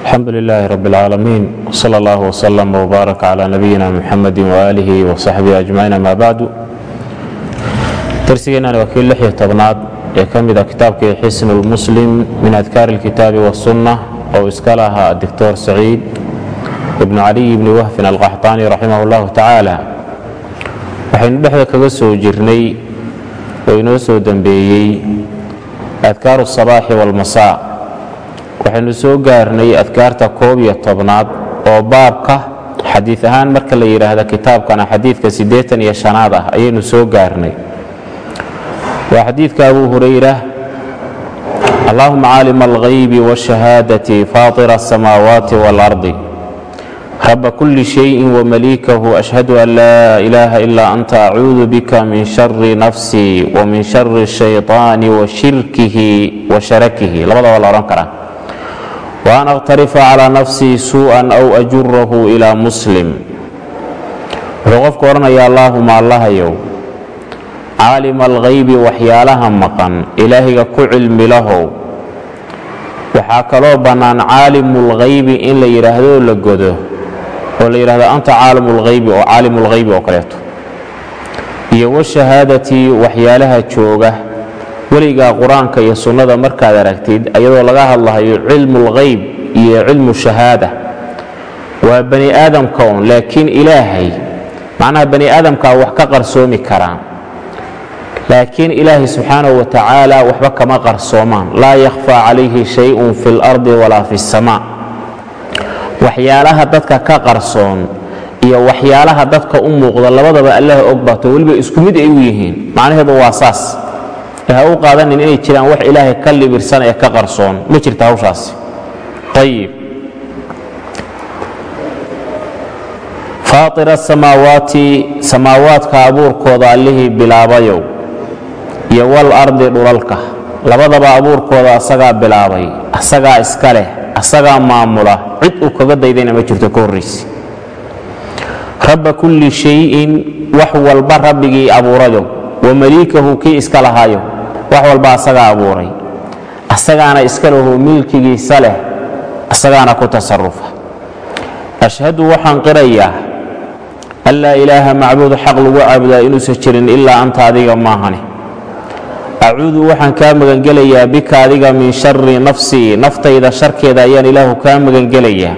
alxamdu lilaahi rab اlcaalamiin wsala allah wslm wbaarak cla nabiyina muxamadi waaalihi wasaxbihi ajmaciin ama bacdu darsigeennan waa kii lix iyo tobnaad ee ka mid a kitaabkii xisnu lmuslim min adkaari اlkitaabi wasunna oo iska lahaa doctor saciid ibnu caliy ibni wahfin alqaxطaani raximah اllahu tacaala waxaynu dhexda kaga soo jirnay oo inoo soo dembeeyey adkaaru الصabaaxi wاlmasaa waxaynu soo gaarnay adkaarta koob iyo tobnaad oo baabka xadiid ahaan marka la yidhaahda kitaabkana xadiidka siddeetan iyo shanaad ah ayaynu soo gaarnay waa xadiidka abu hurayra allahuma caalima alghaybi wاshahaadati faطira الsamaawaati wاlardi raba kuli shayin wmaliikahu ashhadu an laa ilaaha ilaa anta acuudu bika min shari nafsii wamin shari الshayطaani washirkihi washarakihi labadaba la odhan karaa waan akhtarifa calaa nafsii suu'an aw ajurahu ilaa muslim wuxuu qofku odhanaya allaahuma allahayow caalima alghaybi waxyaalaha maqan ilaahiga ku cilmi lahow waxaa kaloo bannaan caalimu lghaybi in la yidhaahdo la godo oo la yidhahdo anta caalimu lghaybi oo caalimu lghaybi oo kaleeto iyo washahaadatii waxyaalaha jooga weligaa qur'aanka iyo sunnada markaad aragtid ayadoo laga hadlahayo cilmu lghayb iyo cilmu shahaada. Waa bani aadamka un laakiin ilaahay macnaha bani aadamkaa wax ka qarsoomi karaan. Laakiin ilaahay subxaanahu wa tacaala waxba kama qarsoomaan. Laa yakhfaa calayhi shayun fi اlardi walaa fi اsamaa waxyaalaha dadka ka qarsoon iyo waxyaalaha dadka u muuqda labadaba allaha og baato weliba isku mid ay u yihiin. Macnaheedu waa saas ha u qaadanin inay jiraan wax ilaahay ka libirsan ee ka qarsoon. Ma jirta hawshaasi ayib faaطira asamaawaati samaawaadka abuurkooda allihii bilaabayow iyo wal ardi dhulalka. Labadaba abuurkooda asagaa bilaabay asagaa iska leh asagaa maamula. Cid uu kaga daydayna ma jirto ka horraysi rabba kulli shayin wax walba rabbigii abuurayow. Wamaliikahu kii iska lahaayo wax walba asagaa abuuray. Asagaana iska lahu milkigiisa leh asagaana ku tasarufa ashhadu waxaan qirayaa an laa ilaaha macbuud xaq lagu caabudaa inuusan jirin ilaa anta adiga maahane acuudu waxaan kaa magangelayaa bika adiga min shari nafsii naftayda sharkeeda ayaan ilaahu kaa magangelayaa.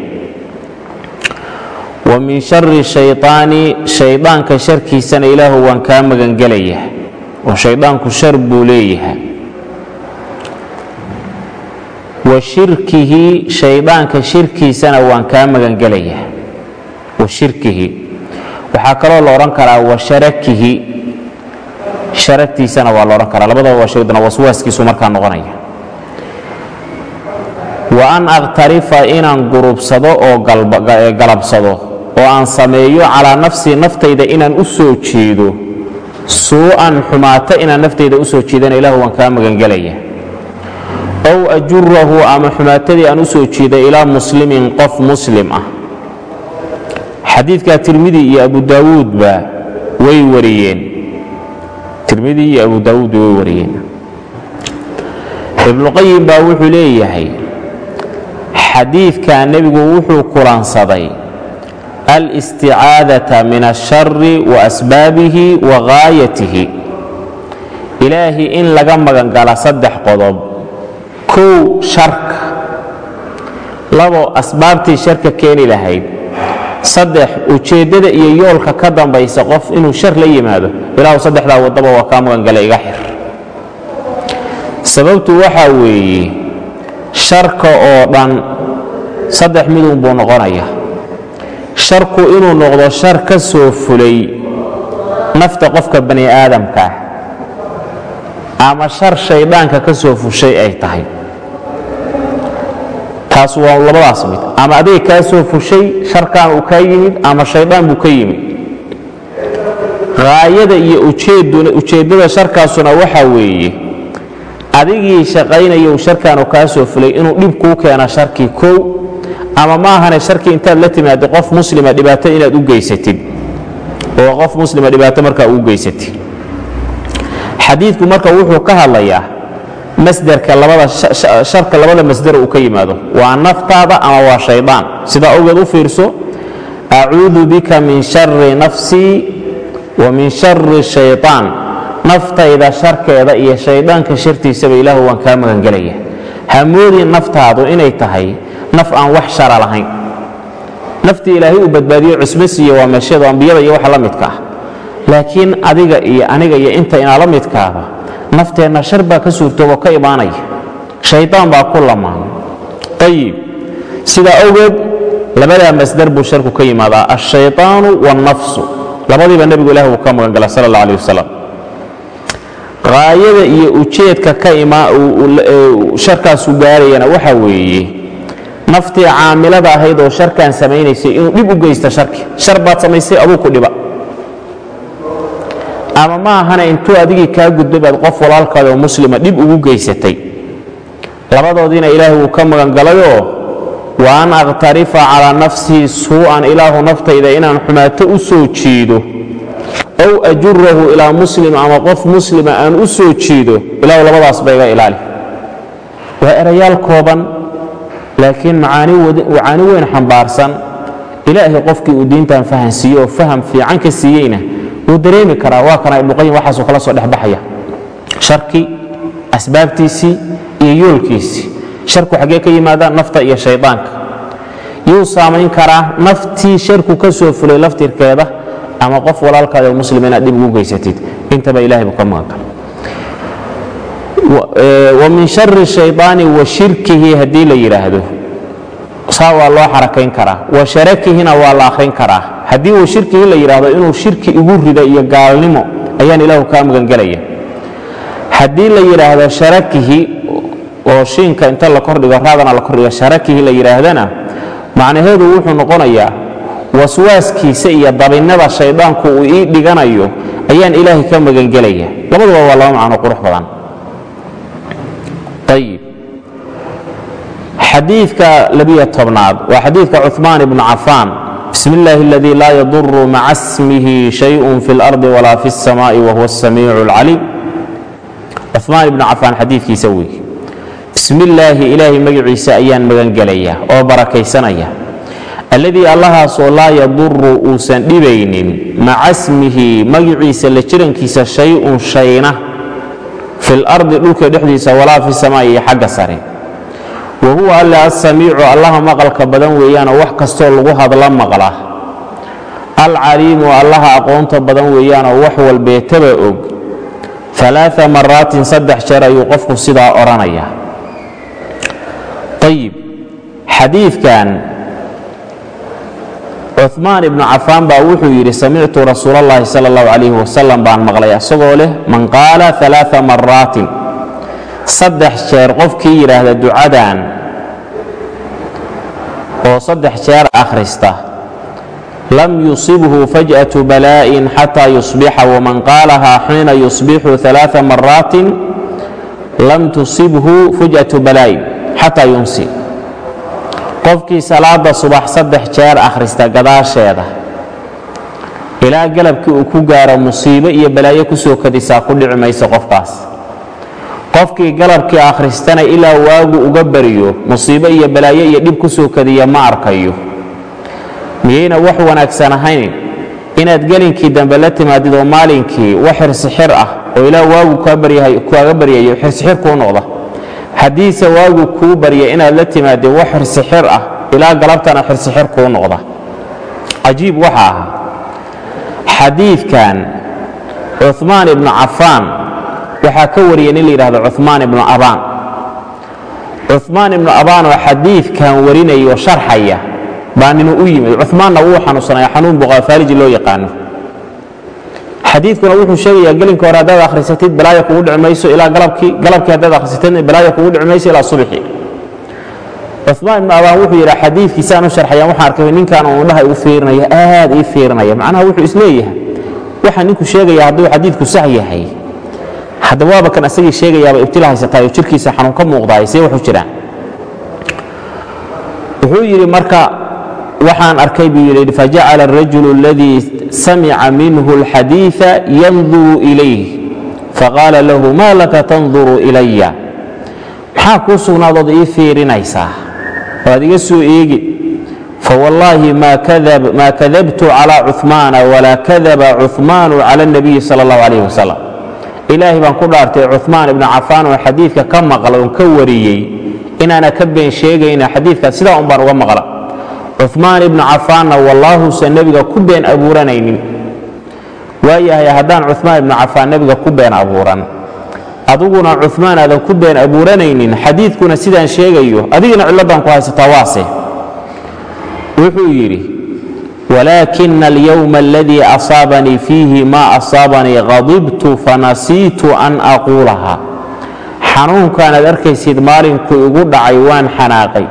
Wa min shari shayطaani shaydaanka sharkiisana ilaahu waan kaa magangelayaa oo shaydaanku shar buu leeyahay. Wa shirkihi shaydaanka shirkiisana waan kaa magangelayaa. Wa shirkihi. Waxaa kaloo la odhan karaa wa sharakihi. Sharagtiisana waa la odhan karaa. Labadaba waa shaydana waswaaskiisu markaa noqonaya. Wa an akhtarifa inaan gurubsado oo galabsado oo aan sameeyo calaa nafsii naftayda inaan u soo jeedo suu'an xumaato inaan naftayda u soo jeedana ilahu waan kaa magangelaya ow ajurahu ama xumaatadii aan u soo jeeda ilaa muslimin qof muslim ah. Xadiidka tirmidi iyo abu daawuudba way wariyeen. Tirmidi iyo abu daawuud way wariyeen. Ibnuqayim baa wuxuu leeyahay xadiidka nebigu wuxuu kulansaday alisticaadata min ashari wa asbaabihi wa gaayatihi ilaahi in laga magangala saddex qodob kow sharka labo asbaabtii sharka keeni lahayd saddex ujeeddada iyo yoolka ka dambaysa qof inuu shar la yimaado ilaahu saddexdaa waddaba waa kaa magangala iga xir sababtu waxaa weeye sharka oo dhan saddex midun buu noqonaya sharku inuu noqdo shar ka soo fulay nafta qofka bani aadamkaa ama shar shayddaanka ka soo fushay ay tahay. Taas waa labadaas mid. Ama adiga kaa soo fushay sharkan uu kaa yimid ama shaydaan buu ka yimid. Haayada iyo ujeeddada sharkaasuna waxaa weeye adigii shaqaynayo sharkaanu kaa soo fulay inuu dhib kuu keena sharkii kow ama ma ahane sharkii intaad la timaado qof muslima dhibaato inaad u geysatid. Oo qof muslima dhibaato markaa uu geysatid. Xadiidku marka wuxuu ka hadlayaa masderka labada sharka labada masder uu ka yimaado. Waa naftaada ama waa shaydaan? Sidaa awgeed u fiirso acuudu bika min shari nafsii wa min shari shayطaan naftayda sharkeeda iyo shayddaanka shartiisaba ilaahu waan kaa magangelaya. Hamoodin naftaadu inay tahay naf aan wax shara lahayn naftii ilaahay uu badbaadiyo cusmo siiye waa meesheedu ambiyada iyo waxa la midka ah laakiin adiga iyo aniga iyo inta inaa la midkaaba nafteenna shar baa ka suurtoobo ka imaanaya shaydaan baa ku lamaan ayib sidaa awgeed labadaa masdar buu sharku ka yimaadaa alshayطaanu wاlnafsu labadiiba nebigu ilahi uu ka magangala sal اllah alيه wasalam qaayada iyo ujeedka ka sharkaasu gaarayana waxa weeye naftii caamilada ahayd oo sharkan samaynaysay inuu dhib u geysta sharki. Shar baad samaysay aduu ku dhiba. Ama ma ahana intuu adigii kaa gudbay baad qof walaalkaada oo muslima dhib ugu geysatay. Labadoodiina ilaahay wuu ka magangalayoo wa an akhtarifa calaa nafsii suu'an ilaahu naftayda inaan xumaato u soo jiido. Ow ajurahu ilaa muslim ama qof muslima aan u soo jiido. Ilaahu labadaasba iga ilaali. Waa erayaal kooban laakiin macaani weyn xambaarsan. Ilaahay qofkii uu diintan fahansiiye oo faham fiican ka siiyeyna wuu dareemi karaa. Waa kana ibnuqayim waxaasuu kala soo dhexbaxaya sharki asbaabtiisii iyo yoolkiisii sharku xaggee ka yimaada nafta iyo shaydaanka. Yuu saamayn karaa naftii sharku ka soo fulay laftirkeeda ama qof walaalkaada muslim inaad dhib ugu geysatid. Intaba ilahay buu ka magan kara wa min shari shayطaani wa shirkihi haddii la yidhaahdo saa waa loo xarakayn karaa. Wa waa la akhrin karaa. Haddii uu shirkihi la yidhaahdo inuu shirki igu rido iyo gaalnimo ayaan ilaahu kaa magangelaya haddii la yidhaahdo sharakihi oo shiinka inta la kordhigo raadana la kordhigo sharakihi la yidhaahdana macnaheedu wuxuu noqonayaa waswaaskiisa iyo dabinnada shayddaanku uu ii dhiganayo ayaan ilaahay ka magangelaya labaduba waa laba macno qurux badan xadiidka labiyo tobnaad waa xadiidka cuثmaan ibnu cafaan bismi اllahi اladii laa yaduru maca smihi shayء fi اlarضi walaa fi الsamaaءi wahuwa الsamiic اlcaliim cuثmaan ibnu cafaan xadiidkiisa wey bismi illaahi ilaahay magaciisa ayaan magangelaya oo barakaysanaya alladii allahaasoo laa yaduru uusan dhibaynin maca smihi magiciisa la jirankiisa shay-un shayna fi lardi dhulka dhexdiisa walaa fi samaa'i iyo xagga sare wahuwa alle asamiicu allaha maqalka badan weeyaanoo wax kastoo lagu hadla maqla. Alcaliimu allaha aqoonta badan weeyaan oo wax walbeetaba og. Alaa maraatin saddex jeer ayuu qofku sidaa odhanaya ayib xadiidkan cumaan ibnu cafaan baa wuxuu yidhi samictu rasuul allahi sal اllahu calayh wasalam baan maqlay isagoo leh man qaala alaa maraatin saddex jeer qofkii yidhaahda ducadan oo saddex jeer akhrista lam yusibhu fajأaةu balaa'in xataa yusbixa waman qaalahaa xiina yusbixu alaaثa maraatin lam tusibhu fujأaةu balaa'in xataa yunsi qofkii salaada subax saddex jeer akhrista gadaasheeda ilaa galabkii uu ku gaaro musiibo iyo balaayo ku soo kadisaa ku dhici mayso qofkaas qofkii galabkii akhristana ilaa waagu uga bariyo musiibo iyo balaayo iyo dhib ku soo kadiya ma arkayo. Miyayna wax wanaagsan ahayn? Inaad gelinkii dambe la timaadid oo maalinkii wax xirsixir ah oo ilaa waagu kaaga baryayo xirsixir kuu noqda. Haddiise waagu kuu barya inaad la timaadid wax xirsixir ah ilaa galabtana xirsixir kuu noqda. Cajiib waxa ahaa xadiidkan cumaan ibnu cafaan waxaa ka wariyay nin la yidhahdo cumaan ibnu abaan. Cumaan ibnu abaan oo xadiidkan warinayo sharxaya baa ninu u yimid. Cumaanna wuu xanuunsanaya xanuun buqaafaaliji loo yaqaano. Xadiidkuna wuxuu sheegayaa gelinka hore haddaad akhrisatid balaaya kugu dhici ilaa galabkii galabkii haddaad akhrisatidna balaaya kugu dhici ilaa subxi cumaan ibnu abaan wuxuu yidhaa xadiidkiisaan u sharxayaan waxaan arkay ninkan uu indhaha igu fiirinaya aad ii fiirinaya. Macnaha wuxuu is leeyahay waxaa ninku sheegaya hadduu xadiidku sax yahay hadda waaba kan asagii sheegayaaba ibtila haysataay oo jirkiisa xanuun ka muuqdaay see wuxuu jiraan wuxuu yidhi marka waxaan arkay buu yidhi fajacala الrajul اladii samica minhu اlxadiiثa yanduru ilayh faqaala lahu ma laka tanduru ilaya maxaa kuu sugnaadood ii fiirinaysaa waad iga soo eegi fawallaahi maa kadabtu calى cuثmaana walaa kadaba cuثmaanu calى الnabiyi salى اllahu alayh wasalam ilaahay baan ku dhaartay cumaan ibnu cafaan oo xadiidka ka maqla oon ka wariyey inaana ka been sheegayna xadiidka sidaa un baan uga maqla. Cumaan ibnu cafaanna wallaahuusan nebiga ku been abuuranaynin. Waayahay haddaan cumaan ibnu cafaan nebiga ku been abuuran aduguna cumaan aadan ku been abuuranaynin xadiidkuna sidaan sheegayo adigina cilladaan ku haysataa waase wuxuu yidhi walaakina alyowma aladii asaabanii fiihi maa asaabanii qadibtu fanasiitu an aquulaha xanuunkaanaad arkaysid maalinkuu igu dhacay waan xanaaqay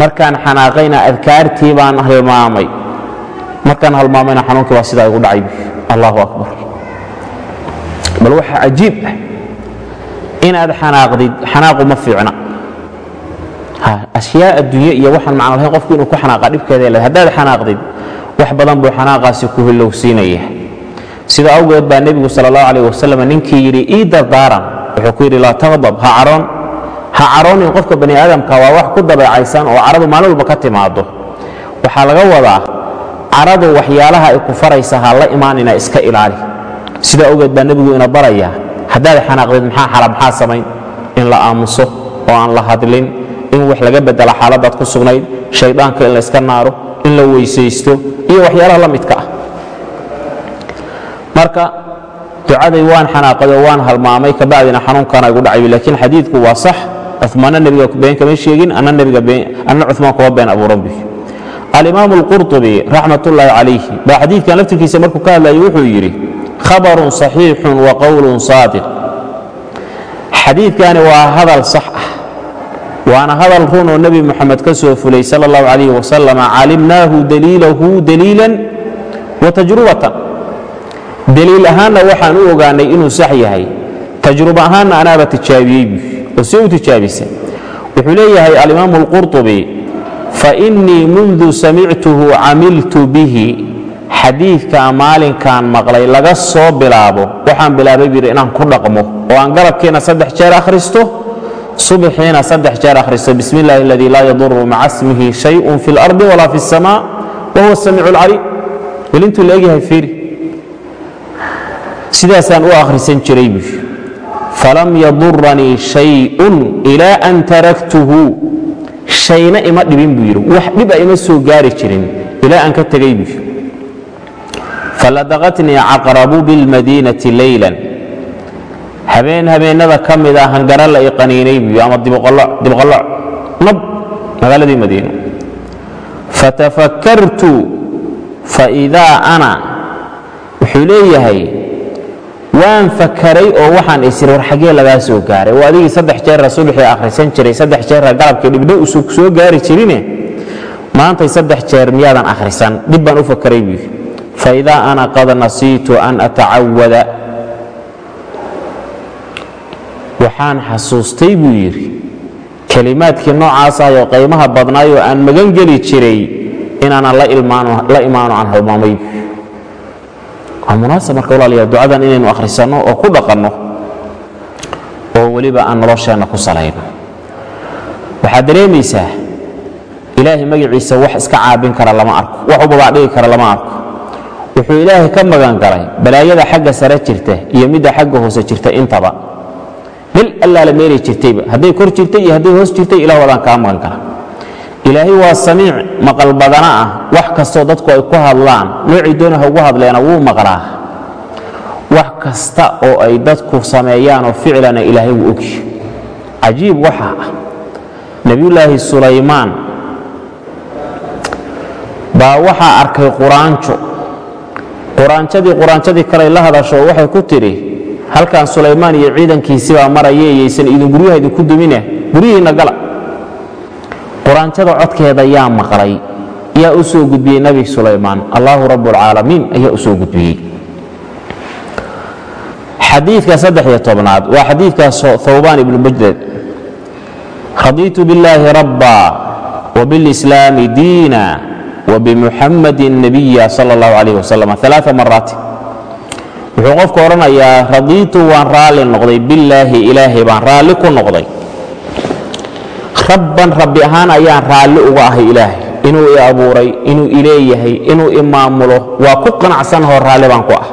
markaan xanaaqayna adkaartii baan halmaamay markaan halmaamayna xanuunkii waa sidaa igu dhacay allahu akbar bal waxaa cajiib ah inaad xanaaqdid xanaaqu ma fiicna ashyaa adduunye iyo waxaan macno lahayn qofku inuu ku xanaaqa dhibkeeda le haddaad xanaaqdid wax badan buu xanaaqaasi ku hilowsiinaya sida awgeed baa nebigu sal اllahu alayh wasalam ninkii yidhi ii dardaaran. Wuxuu ku yidhi laa taqdab ha caroon. Ha caroonin qofka bani aadamka waa wax ku dabeecaysan oo caradu maalin walba ka timaado waxaa laga wadaa caradu waxyaalaha ay ku faraysa ha la imaanina iska ilaali. Sida awgeed baa nebigu ina baraya haddaad xanaaqdid maxaa xala maxaa samayn? In la aamuso oo aan la hadlin in wax laga bedela xaaladaad ku sugnayd shayddaanka in la iska naaro in la weysaysto iyo waxyaalaha la midka ah. Marka ducaday waan xanaaqay oo waan halmaamay kabacdina xanuunkaana igu dhacay laakiin xadiidku waa sax. Cumaanna nebiga been kama sheegin anna cumaan kuma been abuuran bi. Alimaamu alqurطubi raxmat ullaahi calayhi baa xadiidkan laftirkiisa markuu ka hadlayay wuxuu yidhi khabarun صaxiixun wa qowlun saadiq. Xadiidkani waa hadal sax ah waana hadal run oo nebi moxamed ka soo fulay sal اllahu calayh wasalam calimnaahu daliilahu daliilan wa tajrubatan. Daliil ahaanna waxaan u ogaanay inuu sax yahay. Tajruba ahaanna anaaba tijaabiyey bu oo see u tijaabisa wuxuu leeyahay alimaamu alqurطubi fainii mundu samictuhu camiltu bihi. Xadiidkaa maalinkaan maqlay laga soo bilaabo waxaan bilaabay yidhi inaan ku dhaqmo oo aan galabkiina saddex jeer akhristo subxiina saddex jeer akhristo bismi illaahi aladii laa yaduru maca smihi shayun fi اlardi walaa fi الsama wa huwa samiicu اlcaliim welintuu la egyahay fiiri sidaasaan u akhrisan jiray buu falam yaduranii shayun ilaa an taraktuhu shayna ima dhibin buu yidhi wax dhiba ima soo gaari jirin ilaa aan ka tegay buu faladaqatnii caqrabu bilmadiinati leylan habeen habeennada ka mid a hangara la i qaniinay buy ama dibqalloc nab magaaladii madiino fatafakkartu faidaa ana. Wuxuu leeyahay waan fakaray oo waxaan isiri war xaggee lagaa soo gaaray. Oo adigii saddex jeera subaxii akhrisan jiray saddex jeera galabkii dhibna usu soo gaari jirine maantay saddex jeer miyaadan akhrisan dhib baan u fakaray buy faidaa ana qad nasiitu an atacawada waxaan xasuustay buu yidhi kelimaadkii noocaas ahayoo qaymaha badnaayoo aan magan geli jiray inaanan la imaano aan halmaamay waa munaasab marka walaalayaa ducadan inaynu akhrisanno oo ku dhaqanno oo weliba aan nolosheenna ku salayno. Waxaad dareemaysaa ilaahay magaciisa wax iska caabin kara lama arko wax u babaacdhigi kara lama arko. Wuxuu ilaahay ka magan galay balaayada xagga sare jirta iyo midda xagga hoose jirta intaba mel allaala meelay jirtayba hadday kor jirtay iyo hadday hoos jirtay ilah wadaan kaa magan kara ilaahay waa samiic maqal badana ah wax kastoo dadku ay ku hadlaan noocii doona ha ugu hadleena wuu maqlaa wax kasta oo ay dadku sameeyaanoo ficlana ilaahay wuu ogyi cajiib waxaa ah nebiyullaahi sulaymaan baa waxaa arkay quraanjo quraanjadii quraanjadii kaley la hadasho waxay ku tidhi halkan sulaymaan iyo ciidankiisibaa maraya iyaysan idin guryaha idinku dumine guryihiinna gala. Quraanjada codkeeda yaa maqlay yaa u gudbiyey nabi sulaymaan. Allaahu rabbulcaalamiin ayaa u gudbiyey. Xadiidka saddexiyo tobnaad waa xadiidkaas hawbaan ibnu mujdad radiitu billaahi rabba wbilislaami diina wbimuxammadin nabiya sal اllahu alayh wasalam alaa maraati wuxuu qofku odhanayaa radiitu waan raalli noqday billaahi ilaahay baan raalli ku noqday. Rabban rabbi ahaan ayaan raalli uga ahay ilaahay. Inuu i abuuray inuu ileeyahay inuu i maamulo waa ku qanacsanahoo raalli baan ku ah.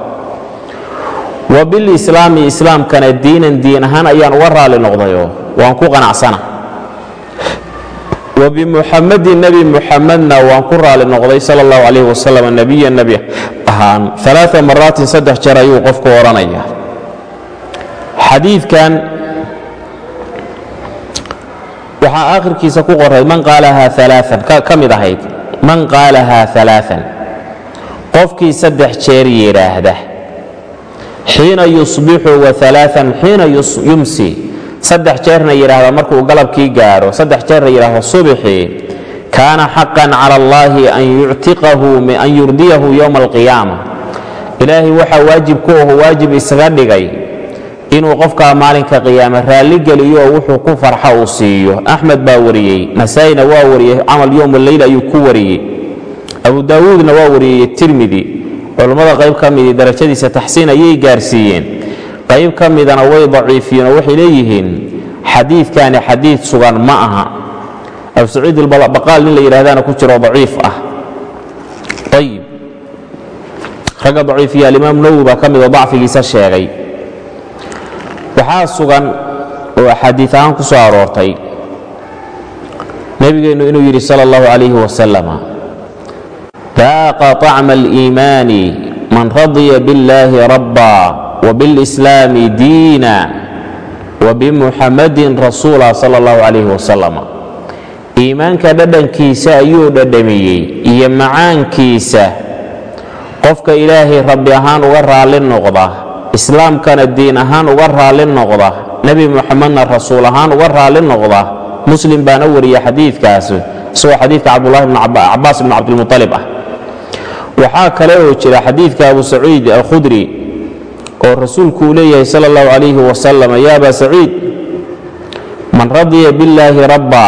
Wa bilislaami islaamkana diinan diin ahaan ayaan uga raalli noqdayoo waan ku qanacsana wa bimuxamadin nebi muxamedna waan ku raalli noqday sala allahu calayh wasalam nebiya nebi ahaan alaaa maraatin saddex jeer ayuu qofku odhanaya. Xadiidkan waxaa aakhirkiisa ku qoray man qaalahaa alaaan ka mid ahayd man qaalahaa alaaan qofkii saddex jeer yidhaahda xiina yusbixu wa alaaan xiina yumsi. Saddex jeerna yidhaahda markuu galabkii gaaro saddex jeerna yidhaahdo subxii kaana xaqan cala allaahi an yuctiqahu an yurdiyahu yowma alqiyaama ilaahay waxaa waajib ku aho waajib isaga dhigay inuu qofkaa maalinka qiyaame raalligeliyo oo wuxuu ku farxa uu siiyo axmed baa wariyey nasaa'ina waa wariyey camal yowm ayuu ku wariyey abu daawuudna waa wariyey tirmidi culummada qayb ka midii darajadiisa taxsiin ayay gaarsiiyeen qayb ka midana way daciifiyeen oo waxay leeyihiin xadiidkani xadiid sugan ma aha abu saciid albaqaal nin la yidhahdana ku jiro daciif ah ayib ragga daciifiya alimaam nawowi baa ka midoo dacfigiisa sheegay waxaa sugan oo axaadiid ahaan ku soo aroortay nebigeennu inuu yidhi sala allahu calayhi wasalama daaqa طacma aliimaani man radiya biاllaahi rabba wbiاlislaami diina wbimuxamadin rasuula sala allahu calayh wasalam iimaanka dhadhankiisa ayuu dhadhamiyey iyo macaankiisa. Qofka ilaahay rabbi ahaan uga raalli noqda islaamkana diin ahaan uga raalli noqda nebi muxamedna rasuul ahaan uga raalli noqda muslim baana wariya xadiidkaas isagoo xadiidka cabdulahi bn cabaas bn cabdilmualib ah. Waxaa kale oo jira xadiidka abu saciid alkhudri oo rasuulku uu leeyahay sal اllahu calayhi wasalam ya aba saciid man radiya billaahi rabba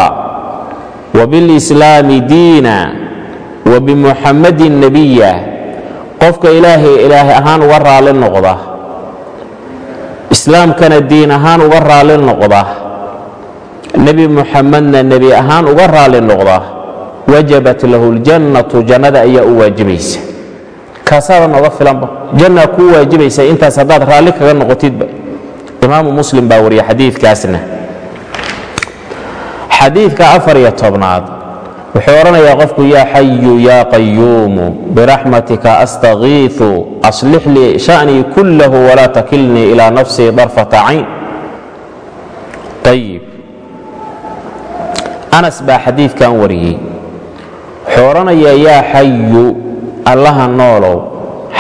wbilislaami diina wabimuxamadin nebiya qofka ilaahay ilaahay ahaan uga raalli noqda islaamkana diin ahaan uga raalli noqda nebi muxamedna nebi ahaan uga raalli noqda wajabat lahu ljannatu jannada ayaa u waajibaysa. Kaasaaba nooga filanba janna kuu waajibaysa intaas haddaad raalli kaga noqotidba imaamu muslim baa wariya xadiidkaasna xadiidka afar iyo tobnaad wuxuu odhanayaa qofku yaa xayu yaa qayuumu biraxmatika astakiiu aslix lii sha'nii kullahu walaa takilnii ilaa nafsii darfata cayn. Ayib anas baa xadiidkan wariyey. Wuxuu odhanayaa yaa xayu allaha noolow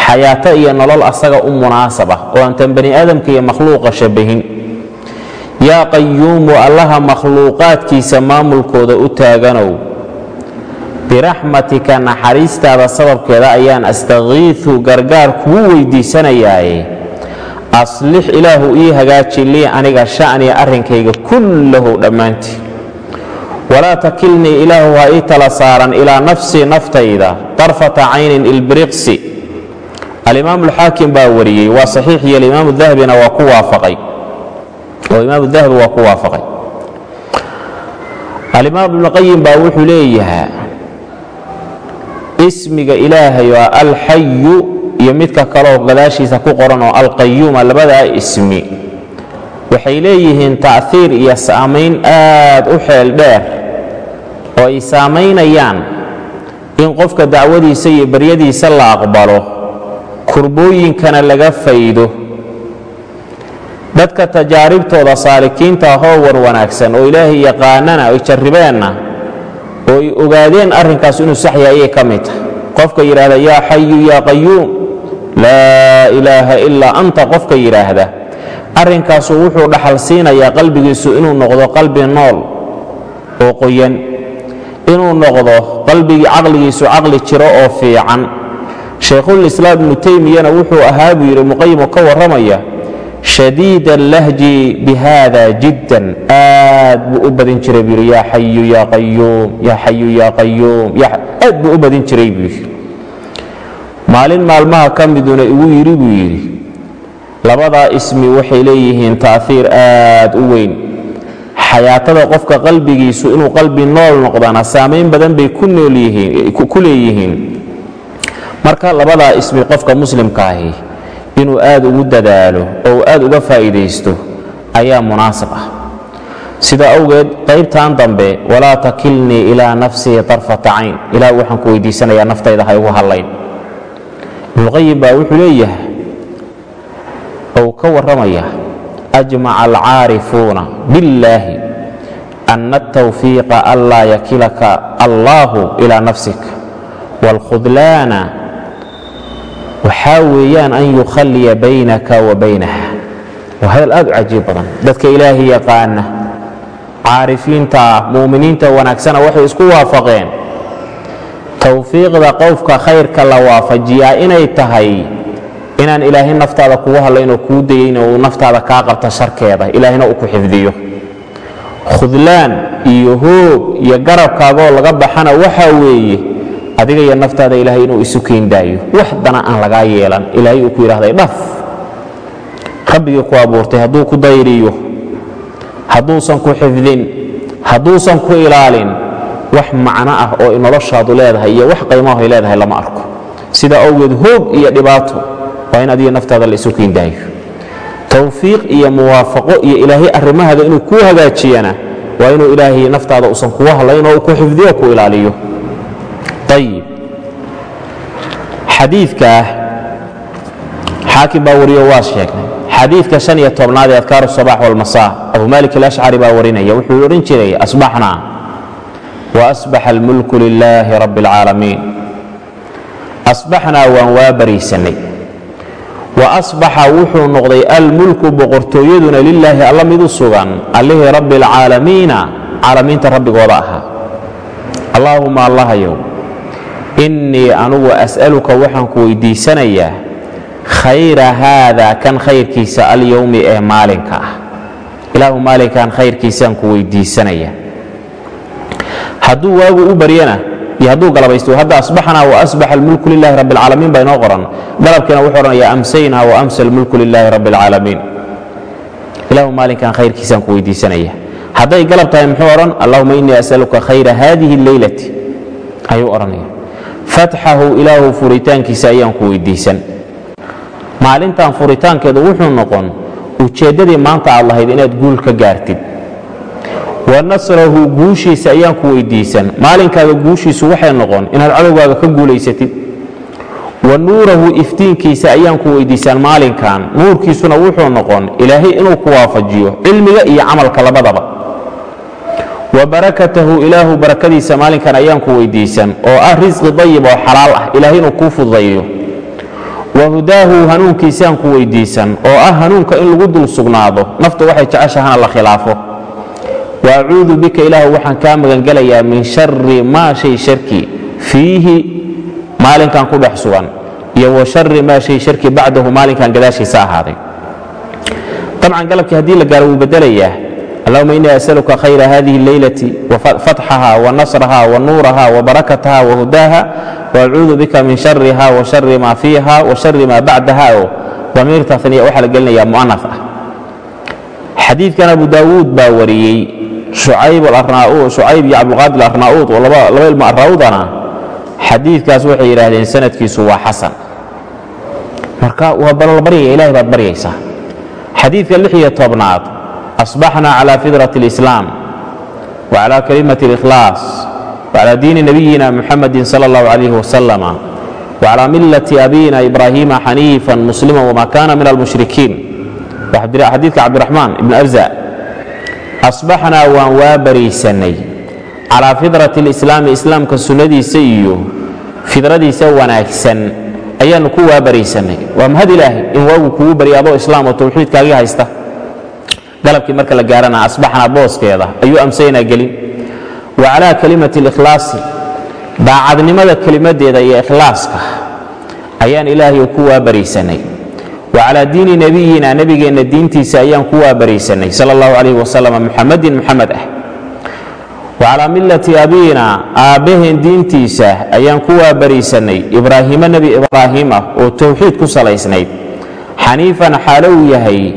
xayaato iyo nolol asaga u munaasaba oo aantan bani aadamka iyo makhluuqa shabbahin yaa qayuumu allaha makhluuqaadkiisa maamulkooda u taaganow. Biraxmatika naxariistaada sababkeeda ayaan astakiiu gargaar kugu weyddiisanayaaye aslix ilaahu ii hagaaji lii aniga sha'niya arrinkayga kullahu dhammaantii. Walaa takilnii ilaahu ha ii tala saaran ilaa nafsii naftayda darfata caynin ilbiriqsi alimaamu alxaakim baa wariyey waa saxiix iyo alimaamu dahabina waa ku waafaqay oo imaamu dahabi waa ku waafaqay. Alimaam ibnuqayim baa wuxuu leeyahaa ismiga ilaahay oo alxayu iyo midka kaleoo gadaashiisa ku qoran oo alqayuuma labadaa ismi. Waxay leeyihiin ta'hiir iyo saamayn aad u xeel dheer oo ay saamaynayaan in qofka dacwadiisa iyo baryadiisa la aqbalo kurbooyinkana laga faydo dadka tajaaribtooda saalikiinta ahoo war wanaagsan oo ilaahay yaqaanana ay jarribeenna oo ay ogaadeen arrinkaas inuu sax yahay ayay ka mid tahay. Qofka yidhaahda yaa xayu yaa qayuum laa ilaaha ilaa anta qofka yidhaahda arrinkaasu wuxuu dhaxal siinayaa qalbigiisu inuu noqdo qalbi nool oo qoyan inuu noqdo qalbigii caqligiisu caqli jiro oo fiican. Shaykhulislaam ibnu teymiyana wuxuu ahaa buu yidhi muqayimu ka warramaya shadiid allahji bihada jiddan aad buu u badin jiray buu yidhi yaa xayu yaa qayuum yaa xayu yaa qayuum aad buu u badin jiray buu yidhi maalin maalmaha ka miduna igu yidhi buu yidhi labadaa ismi waxay leeyihiin taahiir aad u weyn xayaatada qofka qalbigiisu inuu qalbi nool noqdana saamayn badan bay ku leeyihiin marka labadaa ismi qofka muslimkaahi inuu aad ugu dadaalo oo uu aad uga faa'iidaysto ayaa munaasib ah. Sida awgeed qaybtan dambe walaa takilnii ilaa nafsii tarfata cayn. Ilaah waxaan ku weydiisanayaa naftayda ha igu hallayn ibnuqayim baa wuxuu leeyahay ou ka warramaya ajmaca alcaarifuuna billaahi ana atawfiiqa anlaa yakilaka allaahu ilaa nafsik waalkhudlaana waxaa weeyaan an yukhalliya baynaka wa baynaha. Waa hadal aad u cajiib badan. Dadka ilaahay yaqaana caarifiinta mu'miniinta wanaagsana waxay isku waafaqeen. Towfiiqda qofka khayrka la waafajiyaa inay tahay inaan ilaahay naftaada kugu hadlaynoo kuu dayayn uu naftaada kaa qabta sharkeeda ilaahayna uu ku xifdiyo. Khudlaan iyo hoog iyo garabkaagoo laga baxana waxaa weeye adiga iyo naftaada ilaahay inuu isu keendaayo wax dana aan lagaa yeelan. Ilaahay uu ku yidhahday dhaf rabbigii ku abuurtay hadduu ku dayriyo hadduusan ku xifdin hadduusan ku ilaalin wax macno ah oo noloshaadu leedahay iyo wax qiimahoy leedahay lama arko. Sidaa awgeed hoog iyo dhibaato waa in adiga naftaada la isu keendaayo towfiiq iyo muwaafaqo iyo ilaahay arrimahaada inuu kuu hagaajiyana waa inuu ilaahay naftaada usan kugu hadlayn oo ku xifdiyo ku ilaaliyo ayib xadiidkaa xaakim baa wariyo waa sheegnay xadiidka shan iyo tobnaad ee adkaaru sabax walmasaa abu malik alashcari baa warinaya wuxuu odhan jiray asbaxnaa waasbaxa almulku lilaahi rabbi alcaalamiin asbaxnaa waan waa wa asbaxa wuxuu noqday almulku boqortooyaduna lilaahi alla mid u sugan allihii rabbi alcaalamiina caalamiinta rabbigooda ahaa allaahuma allahayow innii anugu as'aluka waxaan ku weydiisanayaa khayra haada kan khayrkiisa alyowmi ee maalinka ah. Ilaahu maalinkan khayrkiisaan ku weydiisanayaa. Hadduu waagu u baryana iyo hadduu galabaysto hadda asbaxnaa waasbaxa almulku lilahi rabbi alcaalamiin baa qoran. Galabkiina wuxuu odhanayaa amsaynaa waamsa almulku lilahi rabbi alcaalamiin ilaahu maalinkan khayrkiisaan ku weydiisanaya hadday galab tahay muxuu odhan allahuma innii as'aluka khayra haadihi alleylati ayuu odhanaya fatxahu ilaahu furitaankiisa ayaan ku weydiisan. Maalintan furitaankeedu wuxuu noqon ujeeddadii maanta aad lahayd inaad guul ka gaartid. Wa nasrahu guushiisa ayaan ku weydiisan. Maalinkaaga guushiisu waxay noqon inaad cadowgaaga ka guulaysatid. Wa nuurahu iftiinkiisa ayaan ku weydiisan maalinkan. Nuurkiisuna wuxuu noqon ilaahay inuu ku waafajiyo cilmiga iyo camalka labadaba wa barakatahu ilaahu barakadiisa maalinkan ayaan ku weydiisan oo ah risqi dayib oo xalaal ah ilaahay inuu kuu fududayo wa hudaahu hanuunkiisaan ku weydiisan oo ah hanuunka in lagu dul sugnaado. Naftu waxay jeceshahana la khilaafo. Wa acuudu bika ilaahu waxaan kaa magangelayaa min shari maa shay sharki fiihi maalinkan ku dhex sugan iyo wa shari maa shay sharki bacdahu maalinkan gadaashiisa ahaaday. Dabcan galabkii haddii la gaaro wuu bedelayaa allahuma innii asaluka khayra hadihi اleylati wafatxaha wa nasraha wa nuuraha wa barakataha wa hudaaha waacuudu bika min shariha wa maa fiiha wa maa bacdaha oo damiirta waxaa la gelinayaa mu'anaf ah. Xadiidkan abu daawuud baa wariyey shucayb iyo cabdulqaadir arnaauud oo laba ilmo arnaa'uudana xadiidkaas waxay yidhaahdeen sanadkiisu waa xasan. Marka waa balbaryaya ilahay baad baryaysaa. Xadiidka lix iyo tobnaad asbaxna cala fidrat اlislaam wacala kalimati اlikhlaas wcala diini nabiyina muxamadi sala اllahu calayh wasalama wcala milati abina ibrahima xaniifan muslima wma kana min almushrikiin xadiidka cabdiraxmaan ibn arza asbaxnaa waan waa bariisanay calaa fidrati اlislaami islaamka sunnadiisa iyo fidradiisa wanaagsan ayaannu ku waa bariisanay waa mahad ilaahay in waagu kugu barya adoo islaam oo tawxiidkaagii haysta galabkii marka la gaarana asbaxna booskeeda ayuu amsaynaa gelin. Wa calaa kalimati اlikhlaasi daacadnimada kelimaddeeda iyo ikhlaaska ayaan ilaahayo ku waabaraysanay wa calaa diini nebiyina nebigeenna diintiisa ayaan ku waabaraysanay sal اllahu calayh wasalam muxamadin muxamed ah. Wa calaa millati abiina aabbaheen diintiisa ayaan ku waabaraysanay ibraahiima nebi ibraahim ah oo towxiid ku salaysnayd. Xaniifan xaalow yahay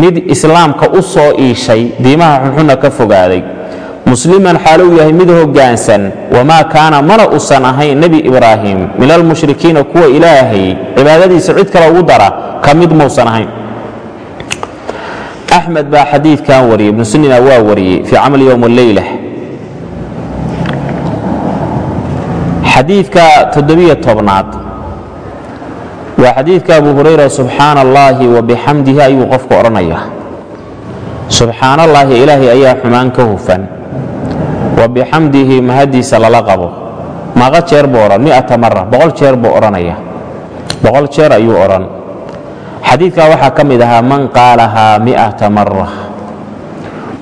mid islaamka u soo iishay diimaha xunxunna ka fogaaday. Musliman xaalo uu yahay mid hoggaansan wamaa kaana mana usan ahayn nebi ibraahim min almushrikiina kuwa ilaahay cibaadadiisa cid kale ugu dara ka mid mausan ahayn. Axmed baa xadiidkan wariyey ibnu sunina waa wariyey fii camal yowm leyla toddobiyo tobnaad waa xadiidka abu hurayra subxaana allaahi wabixamdihi ayuu qofku odhanaya subxaana allaahi ilaahay ayaa xumaan ka hufan. Wabixamdihi mahadiisa lala qabo. Maqa jeer buu odhan miata mara boqol jeer buu odhanaya boqol jeer ayuu odhan xadiidkaa waxaa ka mid ahaa man qaalahaa miata mara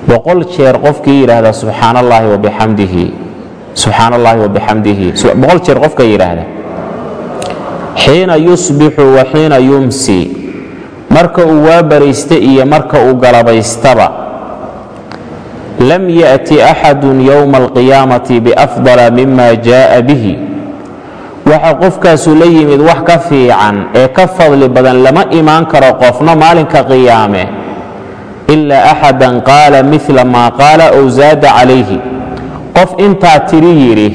boqol jeer qofkii yidhaahda subxaana allaahi wabixamdihi subxaana allaahi wabixamdihi boqol jeer qofka yidhaahda xiina yusbixu wa xiina yumsi. Marka uu waabaraysta iyo marka uu galabaystaba. Lam ya'ti axadun yowma alqiyaamati biafdala mima jaa'a bihi. Waxa qofkaasu la yimid wax ka fiican ee ka fadli badan lama imaan karo qofna maalinka qiyaame. Ilaa axadan qaala mila maa qaala ow zaada calayhi. Qof intaa tiri yidhi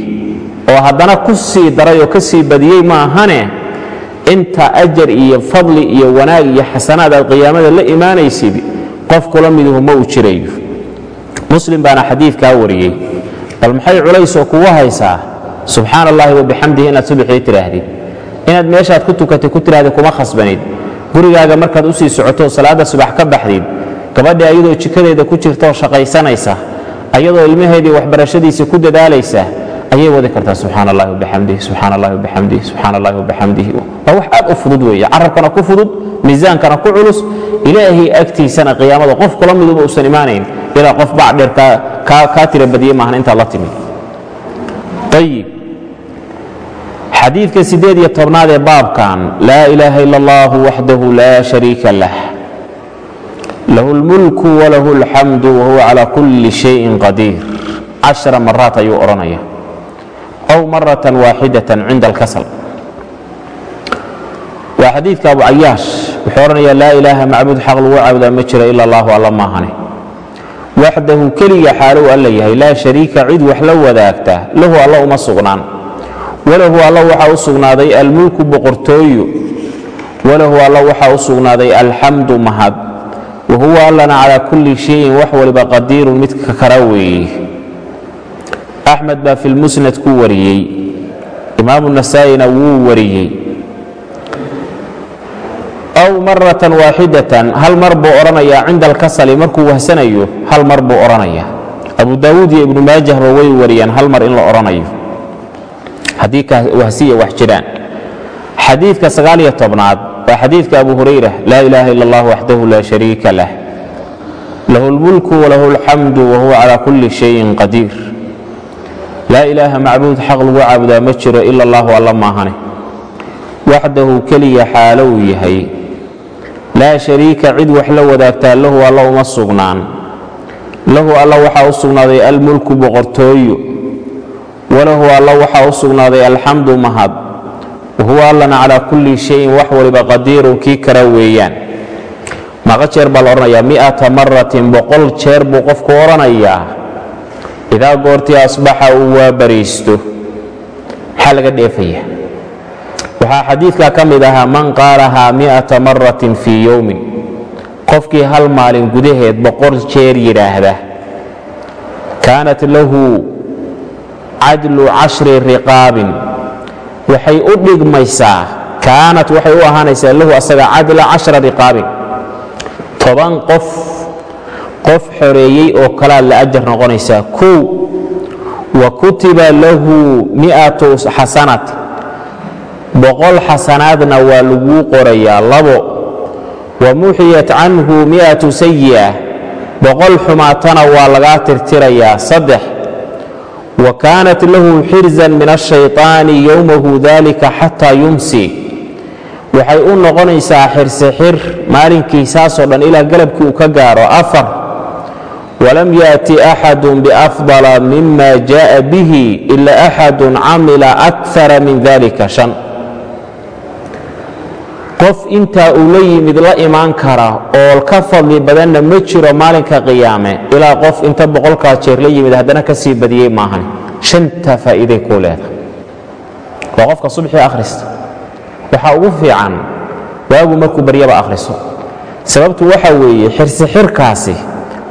oo haddana ku sii daray oo ka sii badiyey maahane inta ajar iyo fadli iyo wanaag iyo xasanaad aad qiyaamada la imaanaysid qof kula miduhu ma uu jirayo muslim baana xadiidkaa wariyey. Bal maxay culaysoo kugu haysaa? Subxaana allaahi wabixamdihi inaad subaxii tidhaahdid inaad meeshaad ku tukatay ku tidhahda kuma khasbanid. Gurigaaga markaad u sii socoto salaadda subax ka baxdid gabadhii ayadoo jikadeeda ku jirtaoo shaqaysanaysa ayadoo ilmaheedii waxbarashadiisa ku dadaalaysa ayay wadi kartaa subxaan allahi wbaxamdih subxaan allahi wbaxamdih subxaan allahi wbaxamdih waa wax aad u fudud weeye carabkana ku fudud miisaankana ku culus. Ilaahay agtiisana qiyaamada qof kula miduba uusan imaanayn ilaa qof bacdheer kaa tira badiyey maahan intaad la timi ayib xadiidka siddeed iyo tobnaad ee baabkan laa ilaaha ila allahu waxdahu laa shariika lah. Lahu اlmulku walahu اlxamdu wahuwa calaa kulli shayin qadiir cashara maraat ayuu odhanaya aw maratan waaxidatan cinda alkasal waa xadiidka abu cayaash wuxuu odhanaya laa ilaaha macbuud xaq lagu caabudaa ma jiro ila allahu alla maahane waxdahu keliga xaalou alla yahay laa shariika cid wax la wadaagta lahu alla uma sugnaan. Walahu alla waxaa u sugnaaday almulku boqortooyo walahu alla waxaa u sugnaaday alxamdu mahad. Wahuwa allana calaa kulli shayin wax waliba qadiirun midka kara weeye axmed baa fi lmusnad ku wariyey. Imaamu nasaa'ina wuu wariyey. Aw maratan waaxidatan hal mar buu odhanayaa cinda alkasali markuu wahsanayo hal mar buu odhanaya abu daawuud iyo ibnu maajahba way wariyaan hal mar in la odhanayo haddii wahsiya wax jiraan. Xadiidka sagaaliyo tobnaad waa xadiidka abu hurayra laa ilaaha ila allah waxdahu laa shariika lah. Lahu اlmulku walahu اlxamdu wahuwa calaa kulli shayin qadiir laa ilaaha macbuud xaq lagu caabudaa ma jiro ila allahu alla maahane waxdahu keliya xaalo uu yahay. Laa shariika cid wax la wadaagtaa lahu alla uma sugnaan. Lahu alla waxaa u sugnaaday almulku boqortooyo. Walahu alla waxaa u sugnaaday alxamdu mahad wahuwa allana calaa kulli shayin wax waliba qadiirun kii kara weeyaan. Maqa jeer baa la odhanayaa mi'ata maratin boqol jeer buu qofku odhanayaa idaa goortii asbaxa uu waabaraysto maxaa laga dheefaya. Waxaa xadiidka ka mid ahaa man qaalahaa mi'ata maratin fii yowmin qofkii hal maalin gudaheed boqol jeer yidhaahda kaanat lahu cadlu cashri riqaabin. Waxay u dhigmaysaa kaanat waxay u ahaanaysaa lahu asaga cadla cashra riqaabin. Toban qof qof xoreeyey oo kalaad la ajar noqonaysaa kow wa kutiba lahu mi'atu xasanat. Boqol xasanaadna waa laguu qorayaa labo. Wa muxiyat canhu mi'atu sayi'a boqol xumaatana waa lagaa tirtirayaa saddex. Wa kaanat lahu xirzan min ashayطaani yowmahu dalika xataa yumsi. Waxay u noqonaysaa xirse xir maalinkiisaasoo dhan ilaa galabkii uu ka gaaro afar wlam yaati axadu biafdala mima jaءa bihi ila axadu camila akara min dalika shan qof intaa uu la yimid la imaan kara oo ka fadli badanna ma jiro maalinka qiyaame ilaa qof inta boqolkaa jeer la yimid haddana ka sii badiyey maahan shanta faa'iiday kuu leedahay waa qofka subxii akhrista waxaa ugu fiican waagu markuu baryaba akhriso sababtu waxa weeye xirsixirkaasi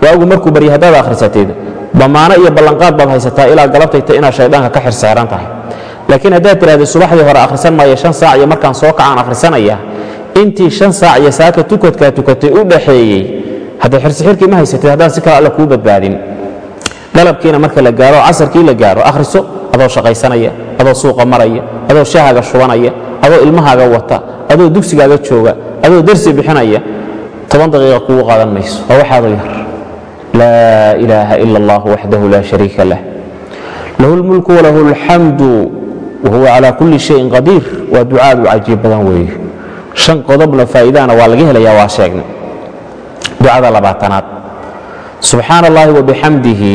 waagu markuu barya haddaad akhrisatid damaano iyo ballanqaad baad haysataa ilaa galabtayta inaad shayddaanka ka xirsi xiran tahay. Laakiin haddaad tidhahda subaxdii hore akhrisan maayo shan saac iyo markaan soo kacaan akhrisanaya intii shan saac iyo saaka tukadkaa tukatay u dhaxeeyey hadda xirsixirkii ma haysatid haddaan si kale alla kuu badbaadin. Galabkiina marka la gaaro casarkii la gaaro akhriso adoo shaqaysanaya adoo suuqa maraya adoo shahaaga shubanaya adoo ilmahaaga wata adoo dugsigaaga jooga adoo darsi bixinaya toban daqiiqa kugu qaadan mayso. Waa waxaadoo yar ilaaha ila allah waxdahu laa shariika lah lahu lmulku walahu alxamdu wahuwa calaa kulli shayin qadiir waa ducaadu cajiib badan weeye shan qodobna faa'iidana waa laga helayaa waa sheegnay ducada labaatanaad subxaana allahi wabixamdihi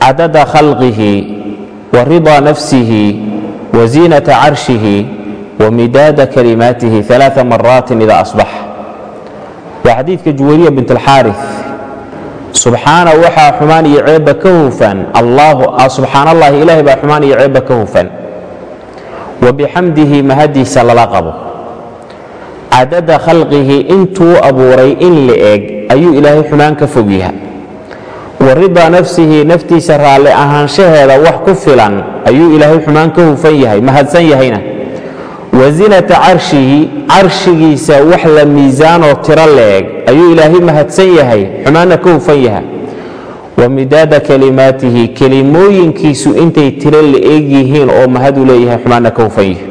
cadada khalqihi wa ridaa nafsihi wa ziinata carshihi wa midaada kalimaatihi ثalaaثa maraatin ida asbax waa subxaana waxaa xumaan iyo ceebba ka hufan. Subxaan allahi ilaahay baa xumaan iyo ceebba ka hufan. Wa bixamdihi mahadiisa lala qabo. Cadada khalqihi intuu abuuray in la eg ayuu ilaahay xumaan ka fog yaha wa ridaa nafsihi naftiisa raalli ahaanshaheeda wax ku filan ayuu ilaahay xumaan ka hufan yahay mahadsan yahayna wa zinata carshihi carshigiisa wax la miisaanoo tiro la-eg ayuu ilaahay mahadsan yahay xumaanna ka hufan yaha wa midaada kalimaatihi kelimooyinkiisu intay tiro la-eg yihiin oo mahaduu leeyahay xumaanna ka hufan yahay.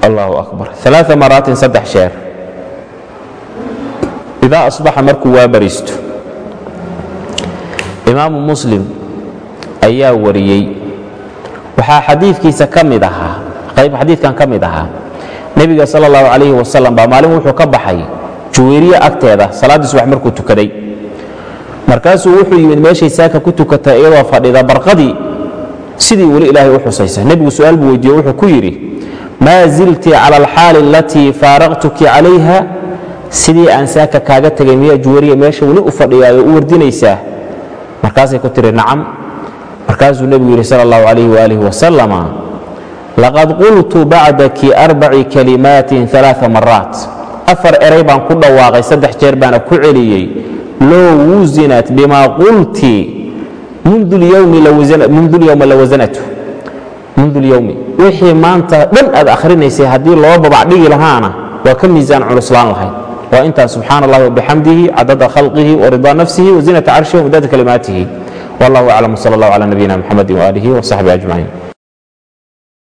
Allahu akbar. Alaa maraatin saddex sheer. Idaa asbaxa markuu waa bariisto imaamu muslim ayaa wariyey. Waxaa xadiidkiisa ka mid ahaa qayb xadiidkan ka mid ahaa. Nebiga sala allahu calayhi wasalam baa maalin wuxuu ka baxay juweyriye agteeda salaaddii subax markuu tukaday. Markaasuu wuxuu yimid meeshay saaka ku tukatay iyadoo fadhida barqadii. Sidii weli ilaahay u xusaysa. Nebigu su'aal buu weydiiye wuxuu ku yidhi maa zilti cala alxaali alatii faaraqtuki calayha? Sidii aan saaka kaaga tegay miyaa juwariya meesha weli u fadhiyaayo u wardinaysaa? Markaasay ku tiri nacam. Markaasuu nebigu yidhi sala allahu calayhi waaalih wasalama laqad qultu bacdaki arbaci kalimaatin alaa maraat afar eray baan ku dhawaaqay saddex jeer baana ku celiyey loo wusinat bimaa qulti mundu lyowma lawasanatu mundu lyowmi wixii maanta dhan aad akhrinaysay haddii loo babac dhigi lahaana waa ka miisaan culuslaan lahayd waa intaas subxaana allahi wabixamdihi cadada khalqihi waridaa nafsihi wazinata carshihi wamidada kalimaatihi wallahu aclam sal allah cala nabiyina mxamadi waaalihi wasaxbi ajmaciin